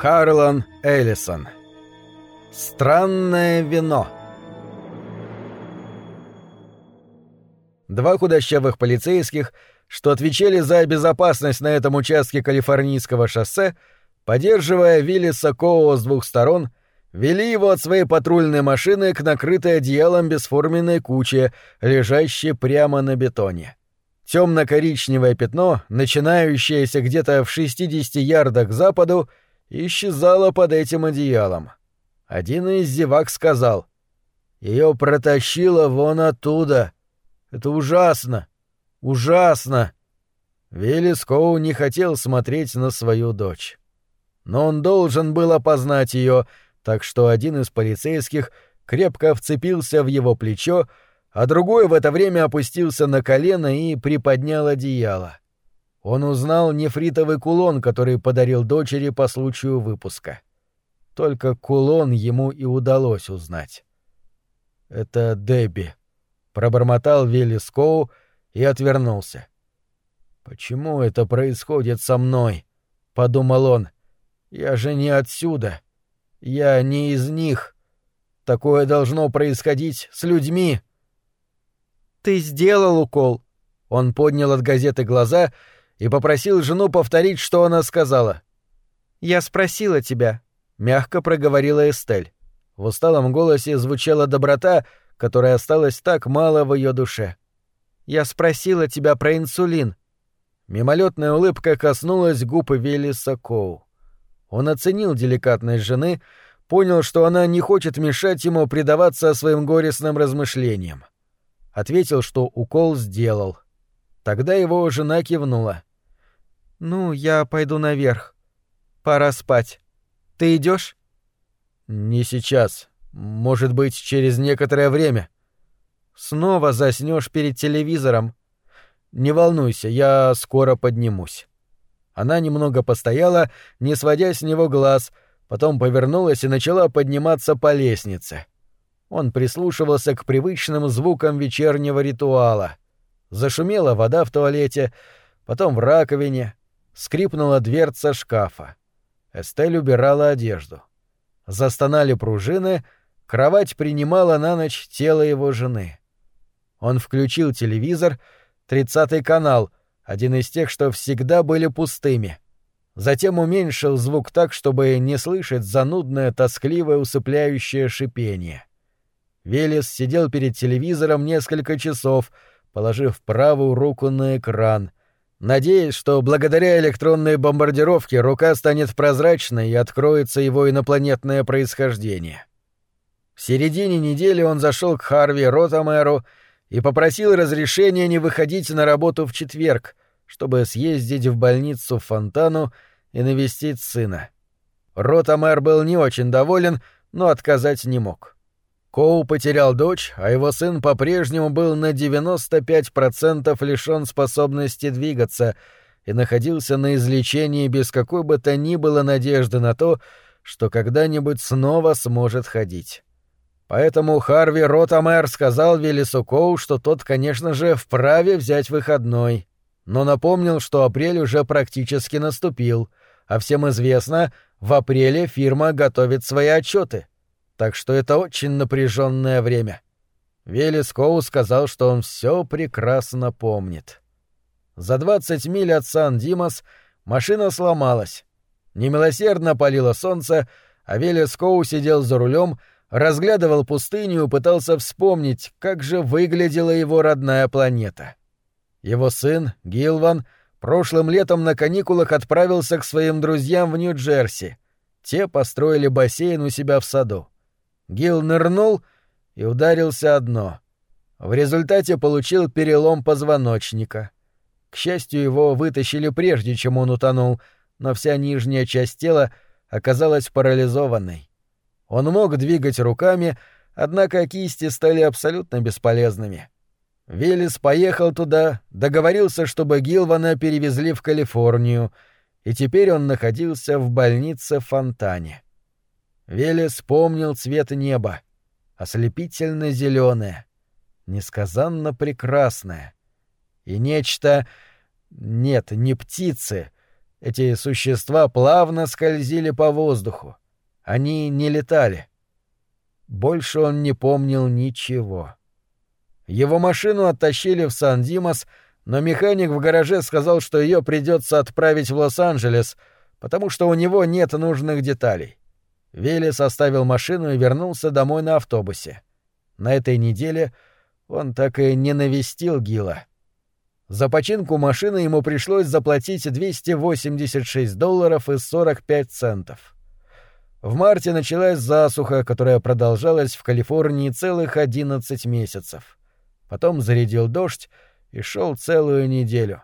Харлан Эллисон. Странное вино. Два худощавых полицейских, что отвечали за безопасность на этом участке Калифорнийского шоссе, поддерживая Виллиса Коуа с двух сторон, вели его от своей патрульной машины к накрытой одеялом бесформенной куче, лежащей прямо на бетоне. Темно-коричневое пятно, начинающееся где-то в 60 ярдах к западу, исчезала под этим одеялом. Один из зевак сказал, «Ее протащило вон оттуда. Это ужасно! Ужасно!» Виллис Коу не хотел смотреть на свою дочь. Но он должен был опознать ее, так что один из полицейских крепко вцепился в его плечо, а другой в это время опустился на колено и приподнял одеяло. Он узнал нефритовый кулон, который подарил дочери по случаю выпуска. Только кулон ему и удалось узнать. «Это Дебби», — пробормотал Вилли Скоу и отвернулся. «Почему это происходит со мной?» — подумал он. «Я же не отсюда. Я не из них. Такое должно происходить с людьми». «Ты сделал укол?» Он поднял от газеты глаза и попросил жену повторить, что она сказала. «Я спросила тебя», — мягко проговорила Эстель. В усталом голосе звучала доброта, которая осталась так мало в ее душе. «Я спросила тебя про инсулин». Мимолетная улыбка коснулась губ Велиса Коу. Он оценил деликатность жены, понял, что она не хочет мешать ему предаваться своим горестным размышлениям. Ответил, что укол сделал. Тогда его жена кивнула. «Ну, я пойду наверх. Пора спать. Ты идешь? «Не сейчас. Может быть, через некоторое время». «Снова заснешь перед телевизором». «Не волнуйся, я скоро поднимусь». Она немного постояла, не сводя с него глаз, потом повернулась и начала подниматься по лестнице. Он прислушивался к привычным звукам вечернего ритуала. Зашумела вода в туалете, потом в раковине, скрипнула дверца шкафа. Эстель убирала одежду. Застонали пружины, кровать принимала на ночь тело его жены. Он включил телевизор, тридцатый канал, один из тех, что всегда были пустыми. Затем уменьшил звук так, чтобы не слышать занудное, тоскливое, усыпляющее шипение. Велес сидел перед телевизором несколько часов, положив правую руку на экран, надеясь, что благодаря электронной бомбардировке рука станет прозрачной и откроется его инопланетное происхождение. В середине недели он зашел к Харви Ротамеру и попросил разрешения не выходить на работу в четверг, чтобы съездить в больницу Фонтану и навестить сына. Ротамер был не очень доволен, но отказать не мог. Коу потерял дочь, а его сын по-прежнему был на 95% лишён способности двигаться и находился на излечении без какой бы то ни было надежды на то, что когда-нибудь снова сможет ходить. Поэтому Харви Ротамер сказал Велису Коу, что тот, конечно же, вправе взять выходной, но напомнил, что апрель уже практически наступил, а всем известно, в апреле фирма готовит свои отчеты — так что это очень напряженное время. Велес сказал, что он все прекрасно помнит. За 20 миль от Сан-Димас машина сломалась. Немилосердно палило солнце, а Велес сидел за рулем, разглядывал пустыню и пытался вспомнить, как же выглядела его родная планета. Его сын, Гилван, прошлым летом на каникулах отправился к своим друзьям в Нью-Джерси. Те построили бассейн у себя в саду. Гил нырнул и ударился о дно. В результате получил перелом позвоночника. К счастью, его вытащили прежде, чем он утонул, но вся нижняя часть тела оказалась парализованной. Он мог двигать руками, однако кисти стали абсолютно бесполезными. Велес поехал туда, договорился, чтобы Гилвана перевезли в Калифорнию, и теперь он находился в больнице в Фонтане. Велес помнил цвет неба. Ослепительно зеленое, несказанно прекрасное. И нечто... Нет, не птицы. Эти существа плавно скользили по воздуху. Они не летали. Больше он не помнил ничего. Его машину оттащили в Сан-Димас, но механик в гараже сказал, что ее придется отправить в Лос-Анджелес, потому что у него нет нужных деталей. Велес оставил машину и вернулся домой на автобусе. На этой неделе он так и не навестил Гила. За починку машины ему пришлось заплатить 286 долларов и 45 центов. В марте началась засуха, которая продолжалась в Калифорнии целых 11 месяцев. Потом зарядил дождь и шел целую неделю.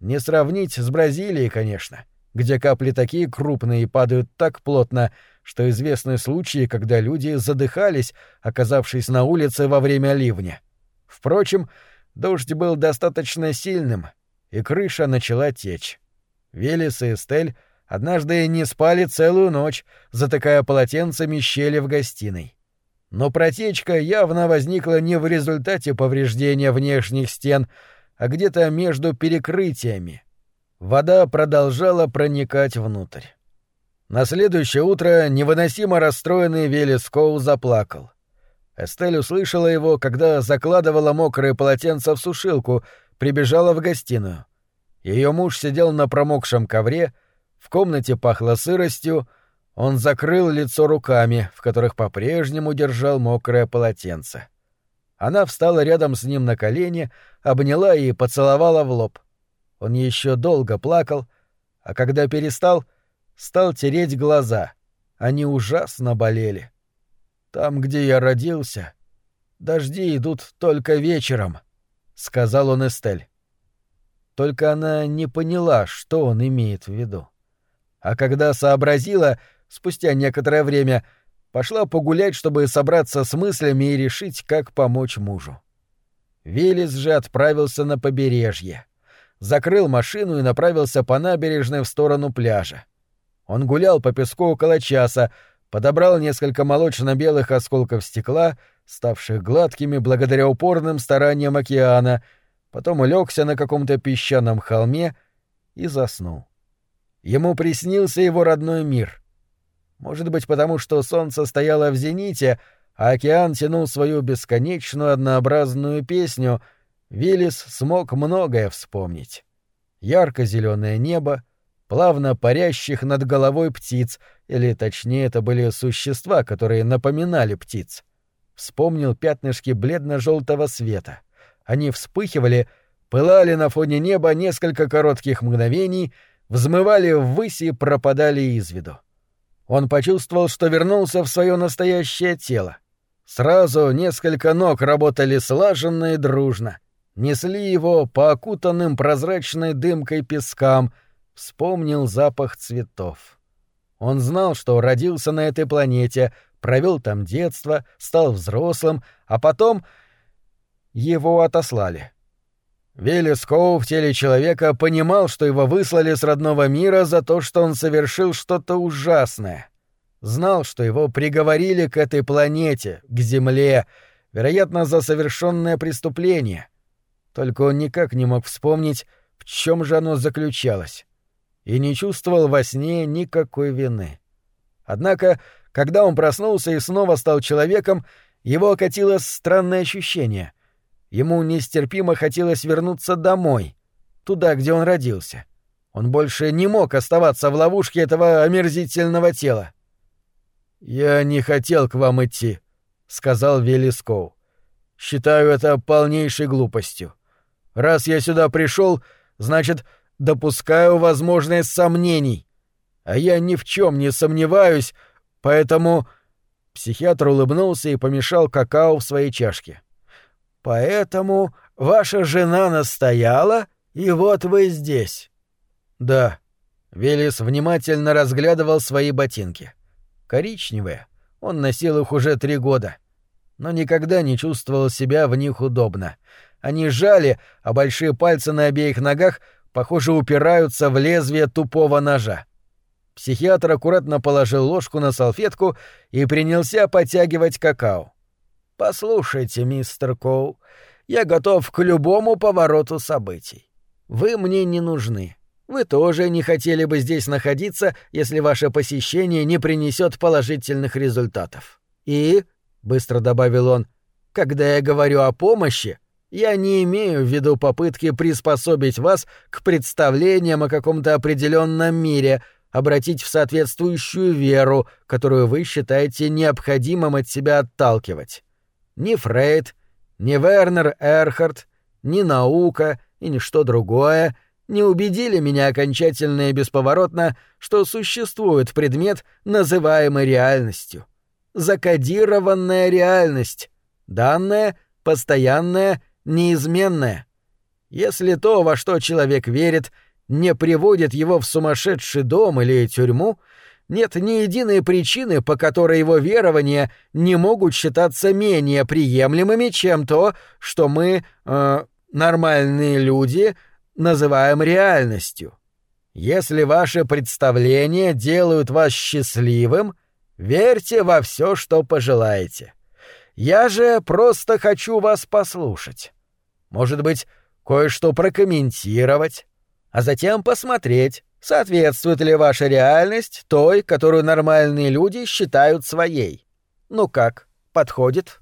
Не сравнить с Бразилией, конечно, где капли такие крупные и падают так плотно, что известны случаи, когда люди задыхались, оказавшись на улице во время ливня. Впрочем, Дождь был достаточно сильным, и крыша начала течь. Велес и Эстель однажды не спали целую ночь, затыкая полотенцами щели в гостиной. Но протечка явно возникла не в результате повреждения внешних стен, а где-то между перекрытиями. Вода продолжала проникать внутрь. На следующее утро невыносимо расстроенный Велес Коу заплакал. Эстель услышала его, когда закладывала мокрое полотенце в сушилку, прибежала в гостиную. Ее муж сидел на промокшем ковре, в комнате пахло сыростью, он закрыл лицо руками, в которых по-прежнему держал мокрое полотенце. Она встала рядом с ним на колени, обняла и поцеловала в лоб. Он еще долго плакал, а когда перестал, стал тереть глаза. Они ужасно болели. — там, где я родился, дожди идут только вечером, сказал он Эстель. Только она не поняла, что он имеет в виду. А когда сообразила, спустя некоторое время, пошла погулять, чтобы собраться с мыслями и решить, как помочь мужу. Велес же отправился на побережье. Закрыл машину и направился по набережной в сторону пляжа. Он гулял по песку около часа, подобрал несколько молочно-белых осколков стекла, ставших гладкими благодаря упорным стараниям океана, потом улегся на каком-то песчаном холме и заснул. Ему приснился его родной мир. Может быть, потому что солнце стояло в зените, а океан тянул свою бесконечную однообразную песню, Виллис смог многое вспомнить. Ярко-зеленое небо, плавно парящих над головой птиц, или точнее это были существа, которые напоминали птиц. Вспомнил пятнышки бледно-желтого света. Они вспыхивали, пылали на фоне неба несколько коротких мгновений, взмывали ввысь и пропадали из виду. Он почувствовал, что вернулся в свое настоящее тело. Сразу несколько ног работали слаженно и дружно. Несли его по окутанным прозрачной дымкой пескам — вспомнил запах цветов. Он знал, что родился на этой планете, провел там детство, стал взрослым, а потом его отослали. Велес Коу в теле человека понимал, что его выслали с родного мира за то, что он совершил что-то ужасное. Знал, что его приговорили к этой планете, к Земле, вероятно, за совершенное преступление. Только он никак не мог вспомнить, в чем же оно заключалось и не чувствовал во сне никакой вины. Однако, когда он проснулся и снова стал человеком, его окатило странное ощущение. Ему нестерпимо хотелось вернуться домой, туда, где он родился. Он больше не мог оставаться в ловушке этого омерзительного тела. «Я не хотел к вам идти», — сказал Велискоу. «Считаю это полнейшей глупостью. Раз я сюда пришел, значит, допускаю возможность сомнений. А я ни в чем не сомневаюсь, поэтому...» Психиатр улыбнулся и помешал какао в своей чашке. «Поэтому ваша жена настояла, и вот вы здесь». «Да». Велес внимательно разглядывал свои ботинки. Коричневые. Он носил их уже три года. Но никогда не чувствовал себя в них удобно. Они жали, а большие пальцы на обеих ногах — похоже, упираются в лезвие тупого ножа. Психиатр аккуратно положил ложку на салфетку и принялся подтягивать какао. «Послушайте, мистер Коу, я готов к любому повороту событий. Вы мне не нужны. вы тоже не хотели бы здесь находиться, если ваше посещение не принесет положительных результатов. И, — быстро добавил он, — когда я говорю о помощи, я не имею в виду попытки приспособить вас к представлениям о каком-то определенном мире, обратить в соответствующую веру, которую вы считаете необходимым от себя отталкивать. Ни Фрейд, ни Вернер Эрхард, ни наука и ничто другое не убедили меня окончательно и бесповоротно, что существует предмет, называемый реальностью. Закодированная реальность. Данная, постоянная, неизменная. Если то, во что человек верит, не приводит его в сумасшедший дом или тюрьму, нет ни единой причины, по которой его верования не могут считаться менее приемлемыми, чем то, что мы, э, нормальные люди, называем реальностью. Если ваши представления делают вас счастливым, верьте во все, что пожелаете. Я же просто хочу вас послушать. Может быть, кое-что прокомментировать, а затем посмотреть, соответствует ли ваша реальность той, которую нормальные люди считают своей. Ну как, подходит?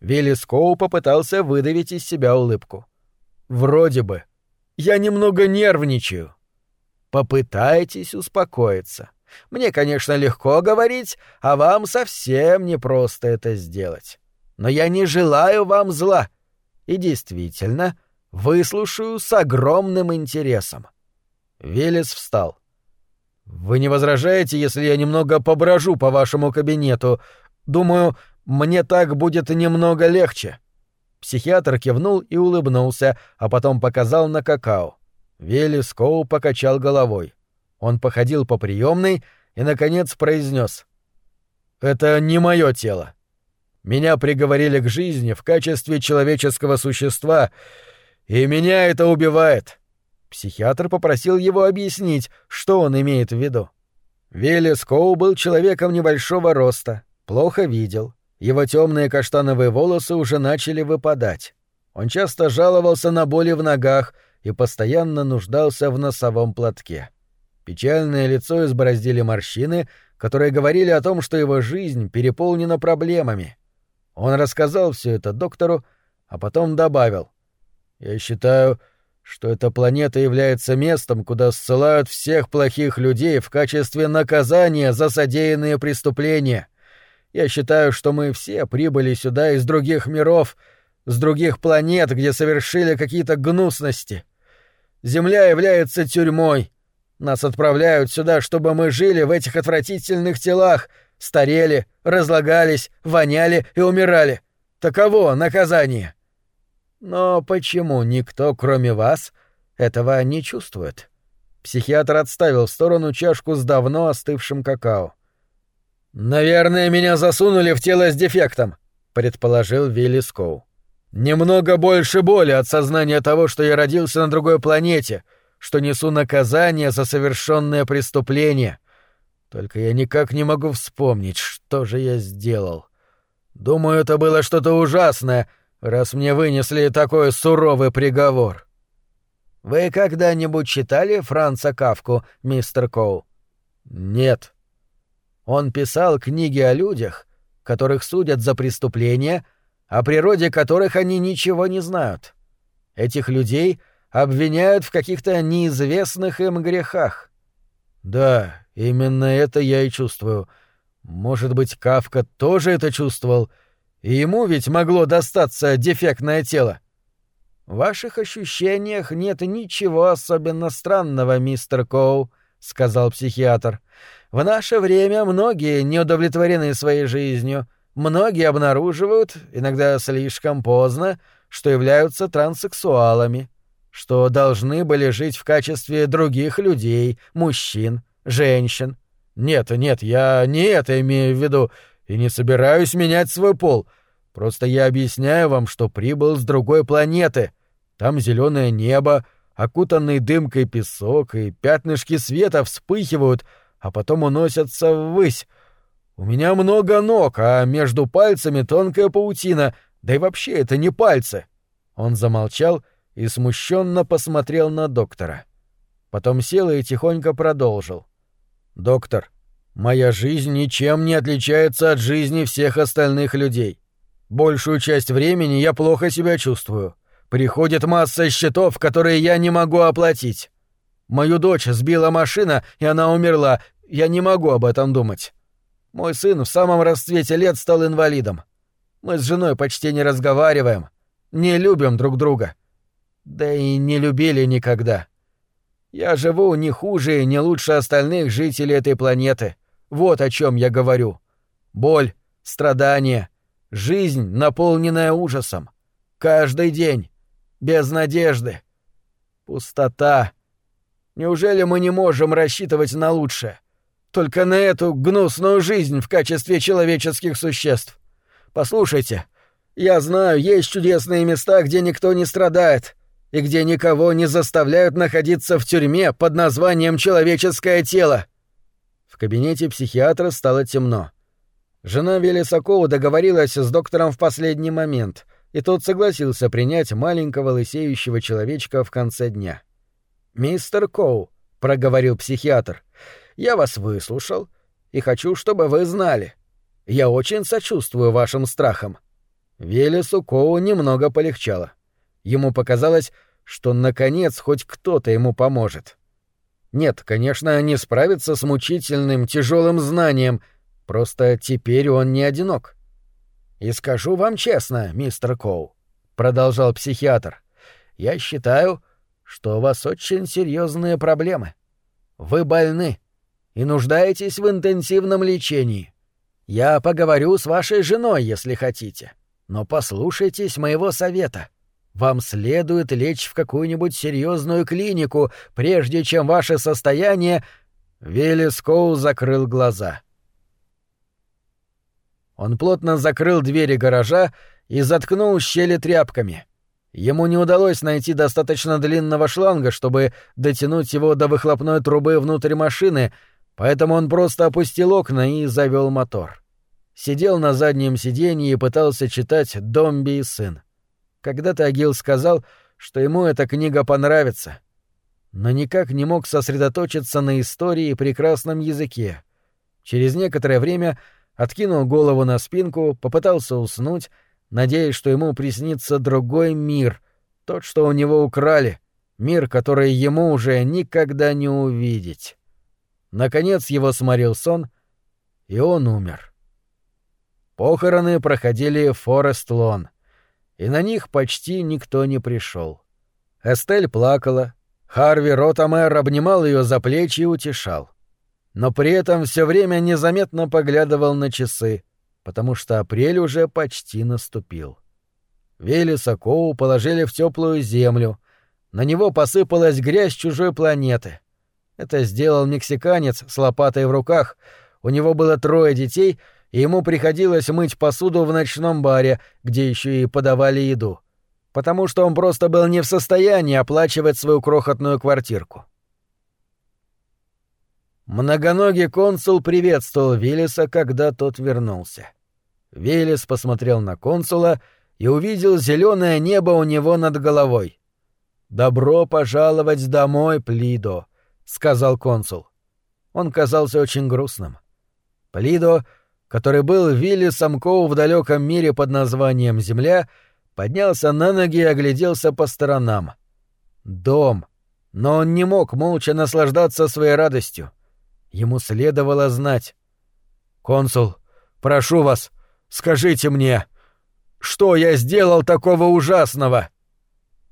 Вилли попытался выдавить из себя улыбку. Вроде бы. Я немного нервничаю. Попытайтесь успокоиться. Мне, конечно, легко говорить, а вам совсем непросто это сделать. Но я не желаю вам зла. И действительно, выслушаю с огромным интересом. Велес встал. Вы не возражаете, если я немного поброжу по вашему кабинету? Думаю, мне так будет немного легче. Психиатр кивнул и улыбнулся, а потом показал на какао. Вилли Скоу покачал головой. Он походил по приемной и, наконец, произнес: «Это не мое тело. Меня приговорили к жизни в качестве человеческого существа, и меня это убивает». Психиатр попросил его объяснить, что он имеет в виду. Вилли Скоу был человеком небольшого роста, плохо видел, его темные каштановые волосы уже начали выпадать. Он часто жаловался на боли в ногах и постоянно нуждался в носовом платке. Печальное лицо избороздили морщины, которые говорили о том, что его жизнь переполнена проблемами. Он рассказал все это доктору, а потом добавил. «Я считаю, что эта планета является местом, куда ссылают всех плохих людей в качестве наказания за содеянные преступления. Я считаю, что мы все прибыли сюда из других миров, с других планет, где совершили какие-то гнусности. Земля является тюрьмой. Нас отправляют сюда, чтобы мы жили в этих отвратительных телах, старели, разлагались, воняли и умирали. Таково наказание. Но почему никто, кроме вас, этого не чувствует? Психиатр отставил в сторону чашку с давно остывшим какао. «Наверное, меня засунули в тело с дефектом», — предположил Вилли Скоу. «Немного больше боли от сознания того, что я родился на другой планете, что несу наказание за совершенное преступление. Только я никак не могу вспомнить, что же я сделал. Думаю, это было что-то ужасное, раз мне вынесли такой суровый приговор». «Вы когда-нибудь читали Франца Кавку, мистер Коу?» «Нет», он писал книги о людях, которых судят за преступления, о природе которых они ничего не знают. Этих людей обвиняют в каких-то неизвестных им грехах. Да, именно это я и чувствую. Может быть, Кавка тоже это чувствовал, и ему ведь могло достаться дефектное тело. В ваших ощущениях нет ничего особенно странного, мистер Коу, сказал психиатр. В наше время многие не удовлетворены своей жизнью, многие обнаруживают, иногда слишком поздно, что являются транссексуалами, что должны были жить в качестве других людей, мужчин, женщин. Нет, нет, я не это имею в виду и не собираюсь менять свой пол. Просто я объясняю вам, что прибыл с другой планеты. Там зеленое небо, окутанный дымкой песок, и пятнышки света вспыхивают, а потом уносятся ввысь. У меня много ног, а между пальцами тонкая паутина, да и вообще это не пальцы. Он замолчал и смущенно посмотрел на доктора. Потом сел и тихонько продолжил. «Доктор, моя жизнь ничем не отличается от жизни всех остальных людей. Большую часть времени я плохо себя чувствую. Приходит масса счетов, которые я не могу оплатить. Мою дочь сбила машина, и она умерла. Я не могу об этом думать. Мой сын в самом расцвете лет стал инвалидом. Мы с женой почти не разговариваем, не любим друг друга. Да и не любили никогда. Я живу не хуже и не лучше остальных жителей этой планеты. Вот о чем я говорю. Боль, страдания, жизнь, наполненная ужасом. Каждый день. Без надежды. Пустота. Неужели мы не можем рассчитывать на лучшее? Только на эту гнусную жизнь в качестве человеческих существ. Послушайте, я знаю, есть чудесные места, где никто не страдает, и где никого не заставляют находиться в тюрьме под названием «человеческое тело». В кабинете психиатра стало темно. Жена Велесакова договорилась с доктором в последний момент, и тот согласился принять маленького лысеющего человечка в конце дня. «Мистер Коу», — проговорил психиатр, — «я вас выслушал и хочу, чтобы вы знали. Я очень сочувствую вашим страхам». Велесу Коу немного полегчало. Ему показалось, что наконец хоть кто-то ему поможет. Нет, конечно, не справится с мучительным, тяжелым знанием, просто теперь он не одинок. «И скажу вам честно, мистер Коу», — продолжал психиатр, — «я считаю, что у вас очень серьезные проблемы. Вы больны и нуждаетесь в интенсивном лечении. Я поговорю с вашей женой, если хотите. Но послушайтесь моего совета. Вам следует лечь в какую-нибудь серьезную клинику, прежде чем ваше состояние... Виллис Коул закрыл глаза. Он плотно закрыл двери гаража и заткнул щели тряпками — Ему не удалось найти достаточно длинного шланга, чтобы дотянуть его до выхлопной трубы внутрь машины, поэтому он просто опустил окна и завел мотор. Сидел на заднем сиденье и пытался читать «Домби и сын». Когда-то Агил сказал, что ему эта книга понравится, но никак не мог сосредоточиться на истории и прекрасном языке. Через некоторое время откинул голову на спинку, попытался уснуть, надеясь, что ему приснится другой мир, тот, что у него украли, мир, который ему уже никогда не увидеть. Наконец его сморил сон, и он умер. Похороны проходили в Форест-Лон, и на них почти никто не пришел. Эстель плакала, Харви Ротамер обнимал ее за плечи и утешал. Но при этом все время незаметно поглядывал на часы — потому что апрель уже почти наступил. Велеса Коу положили в теплую землю. На него посыпалась грязь чужой планеты. Это сделал мексиканец с лопатой в руках. У него было трое детей, ему приходилось мыть посуду в ночном баре, где еще и подавали еду. Потому что он просто был не в состоянии оплачивать свою крохотную квартирку. Многоногий консул приветствовал Виллиса, когда тот вернулся. Велес посмотрел на консула и увидел зеленое небо у него над головой. «Добро пожаловать домой, Плидо», — сказал консул. Он казался очень грустным. Плидо, который был Виллисом Коу в далеком мире под названием Земля, поднялся на ноги и огляделся по сторонам. Дом. Но он не мог молча наслаждаться своей радостью. Ему следовало знать. «Консул, прошу вас, Скажите мне, что я сделал такого ужасного?»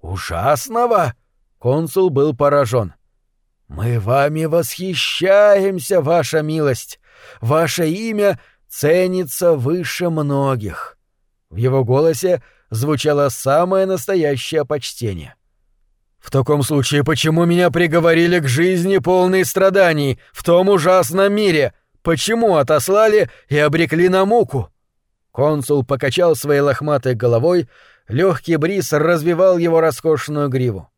«Ужасного?» — консул был поражен. «Мы вами восхищаемся, ваша милость. Ваше имя ценится выше многих». В его голосе звучало самое настоящее почтение. «В таком случае, почему меня приговорили к жизни полной страданий в том ужасном мире? Почему отослали и обрекли на муку?» Консул покачал своей лохматой головой, легкий бриз развивал его роскошную гриву.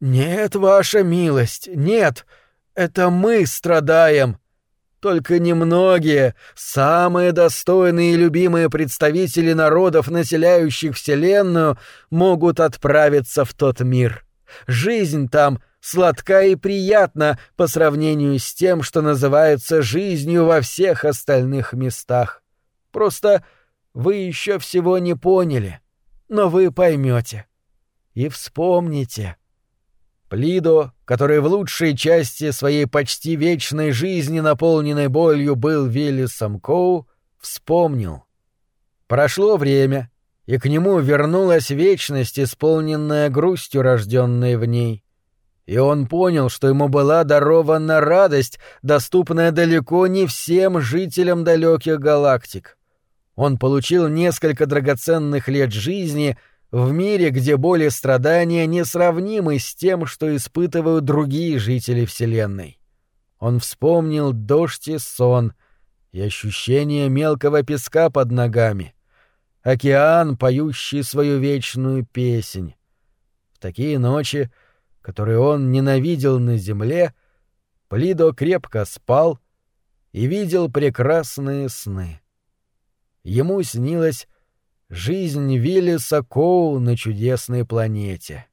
«Нет, ваша милость, нет, это мы страдаем. Только немногие, самые достойные и любимые представители народов, населяющих Вселенную, могут отправиться в тот мир. Жизнь там сладка и приятна по сравнению с тем, что называется жизнью во всех остальных местах. Просто вы еще всего не поняли, но вы поймете. И вспомните. Плидо, который в лучшей части своей почти вечной жизни, наполненной болью, был Виллисом Коу, вспомнил. Прошло время, и к нему вернулась вечность, исполненная грустью, рожденной в ней. И он понял, что ему была дарована радость, доступная далеко не всем жителям далеких галактик. Он получил несколько драгоценных лет жизни в мире, где боль и страдания несравнимы с тем, что испытывают другие жители Вселенной. Он вспомнил дождь и сон, и ощущение мелкого песка под ногами, океан, поющий свою вечную песнь. В такие ночи, которые он ненавидел на земле, Плидо крепко спал и видел прекрасные сны. Ему снилась жизнь Виллиса Коу на чудесной планете —